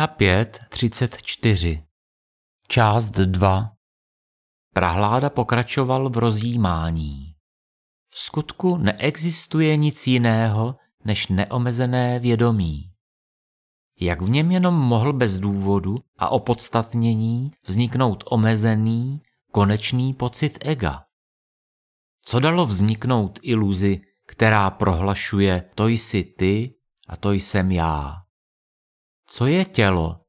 Kniha 5, 34 Část 2 Prahláda pokračoval v rozjímání. V skutku neexistuje nic jiného než neomezené vědomí. Jak v něm jenom mohl bez důvodu a opodstatnění vzniknout omezený, konečný pocit ega? Co dalo vzniknout iluzi, která prohlašuje to jsi ty a to jsem já? Co je tělo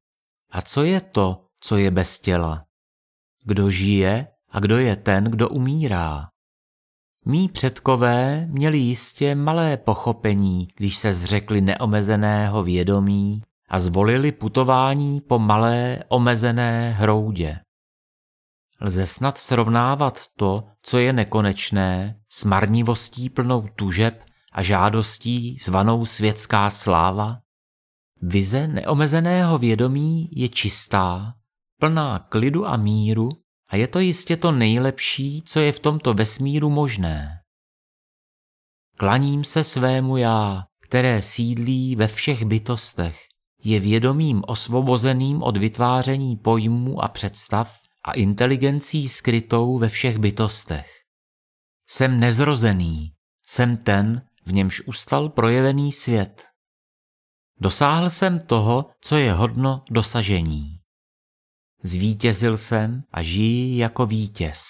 a co je to, co je bez těla? Kdo žije a kdo je ten, kdo umírá? Mí předkové měli jistě malé pochopení, když se zřekli neomezeného vědomí a zvolili putování po malé omezené hroudě. Lze snad srovnávat to, co je nekonečné, s marnivostí plnou tužeb a žádostí zvanou světská sláva? Vize neomezeného vědomí je čistá, plná klidu a míru a je to jistě to nejlepší, co je v tomto vesmíru možné. Klaním se svému já, které sídlí ve všech bytostech, je vědomím osvobozeným od vytváření pojmů a představ a inteligencí skrytou ve všech bytostech. Jsem nezrozený, jsem ten, v němž ustal projevený svět. Dosáhl jsem toho, co je hodno dosažení. Zvítězil jsem a žiji jako vítěz.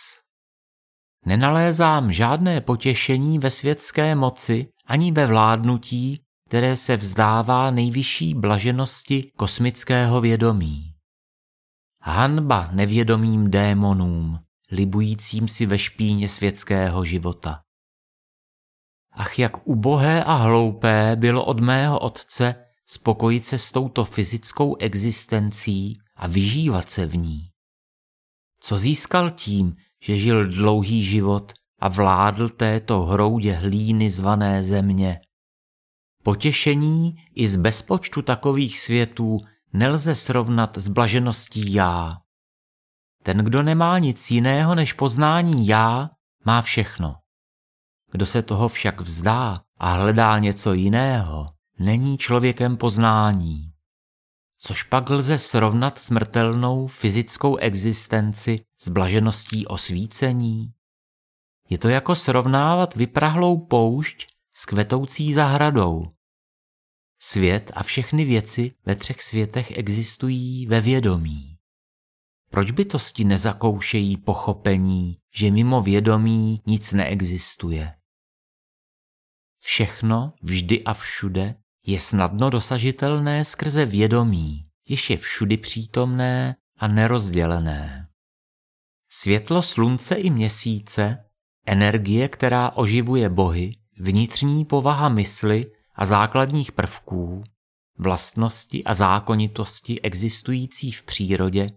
Nenalézám žádné potěšení ve světské moci ani ve vládnutí, které se vzdává nejvyšší blaženosti kosmického vědomí. Hanba nevědomým démonům, libujícím si ve špíně světského života. Ach, jak ubohé a hloupé bylo od mého otce spokojit se s touto fyzickou existencí a vyžívat se v ní. Co získal tím, že žil dlouhý život a vládl této hroudě hlíny zvané země? Potěšení i z bezpočtu takových světů nelze srovnat s blažeností já. Ten, kdo nemá nic jiného než poznání já, má všechno. Kdo se toho však vzdá a hledá něco jiného, není člověkem poznání. Což pak lze srovnat smrtelnou fyzickou existenci s blažeností osvícení? Je to jako srovnávat vyprahlou poušť s kvetoucí zahradou. Svět a všechny věci ve třech světech existují ve vědomí. Proč bytosti nezakoušejí pochopení, že mimo vědomí nic neexistuje? Všechno, vždy a všude je snadno dosažitelné skrze vědomí, jež je všudy přítomné a nerozdělené. Světlo slunce i měsíce, energie, která oživuje bohy, vnitřní povaha mysli a základních prvků, vlastnosti a zákonitosti existující v přírodě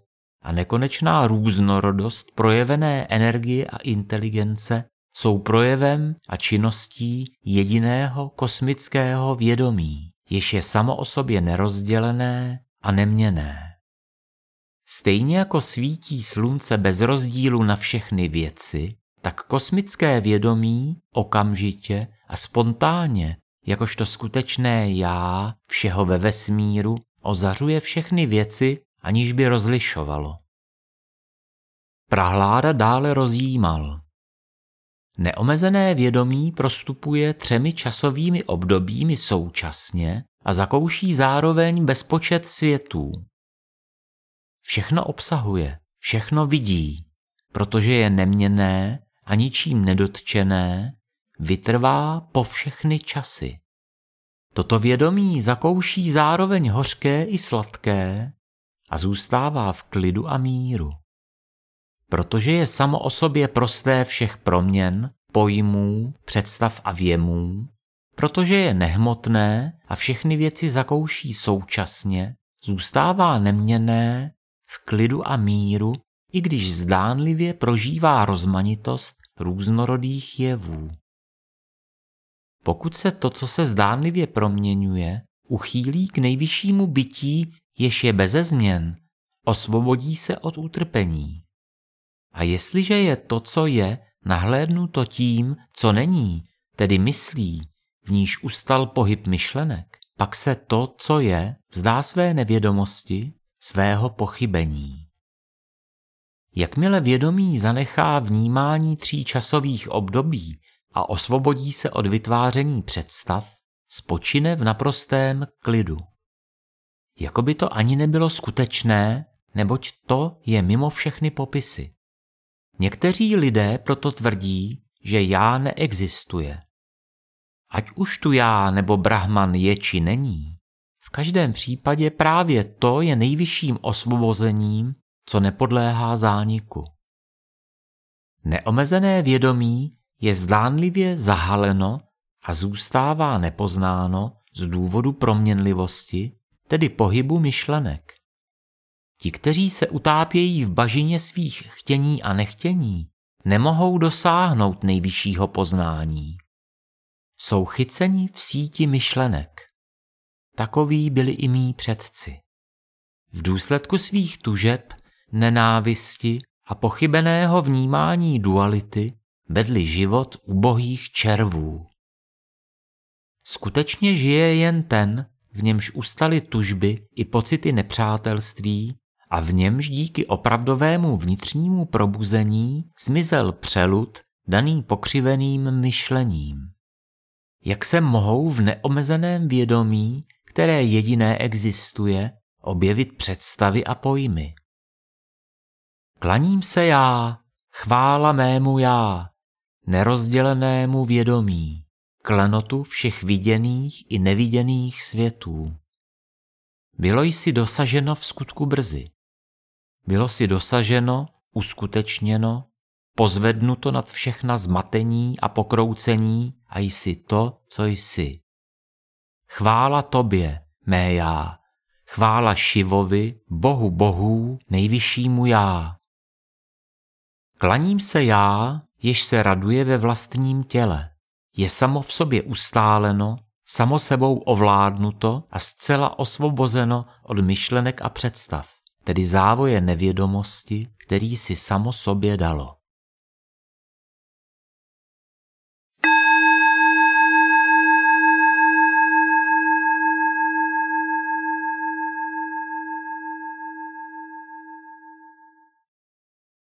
a nekonečná různorodost projevené energie a inteligence jsou projevem a činností jediného kosmického vědomí, jež je samo o sobě nerozdělené a neměné. Stejně jako svítí slunce bez rozdílu na všechny věci, tak kosmické vědomí okamžitě a spontánně, jakožto skutečné já všeho ve vesmíru, ozařuje všechny věci, aniž by rozlišovalo. Prahláda dále rozjímal. Neomezené vědomí prostupuje třemi časovými obdobími současně a zakouší zároveň bezpočet světů. Všechno obsahuje, všechno vidí, protože je neměné a ničím nedotčené, vytrvá po všechny časy. Toto vědomí zakouší zároveň hořké i sladké a zůstává v klidu a míru protože je samo o sobě prosté všech proměn, pojmů, představ a věmů, protože je nehmotné a všechny věci zakouší současně, zůstává neměné, v klidu a míru, i když zdánlivě prožívá rozmanitost různorodých jevů. Pokud se to, co se zdánlivě proměňuje, uchýlí k nejvyššímu bytí, jež je beze změn, osvobodí se od utrpení. A jestliže je to, co je, nahlédnuto tím, co není, tedy myslí, v níž ustal pohyb myšlenek, pak se to, co je, vzdá své nevědomosti, svého pochybení. Jakmile vědomí zanechá vnímání tří časových období a osvobodí se od vytváření představ, spočine v naprostém klidu. Jako by to ani nebylo skutečné, neboť to je mimo všechny popisy. Někteří lidé proto tvrdí, že já neexistuje. Ať už tu já nebo Brahman je či není, v každém případě právě to je nejvyšším osvobozením, co nepodléhá zániku. Neomezené vědomí je zdánlivě zahaleno a zůstává nepoznáno z důvodu proměnlivosti, tedy pohybu myšlenek. Ti, kteří se utápějí v bažině svých chtění a nechtění, nemohou dosáhnout nejvyššího poznání. Jsou chyceni v síti myšlenek. Takoví byli i mý předci. V důsledku svých tužeb, nenávisti a pochybeného vnímání duality vedli život ubohých červů. Skutečně žije jen ten, v němž ustaly tužby i pocity nepřátelství a v němž díky opravdovému vnitřnímu probuzení zmizel přelud daný pokřiveným myšlením. Jak se mohou v neomezeném vědomí, které jediné existuje, objevit představy a pojmy? Klaním se já, chvála mému já, nerozdělenému vědomí, klenotu všech viděných i neviděných světů. Bylo jsi dosaženo v skutku brzy. Bylo si dosaženo, uskutečněno, pozvednuto nad všechna zmatení a pokroucení a jsi to, co jsi. Chvála tobě, mé já, chvála Šivovi, bohu bohů, nejvyššímu já. Klaním se já, jež se raduje ve vlastním těle. Je samo v sobě ustáleno, samo sebou ovládnuto a zcela osvobozeno od myšlenek a představ, tedy závoje nevědomosti, který si samo sobě dalo.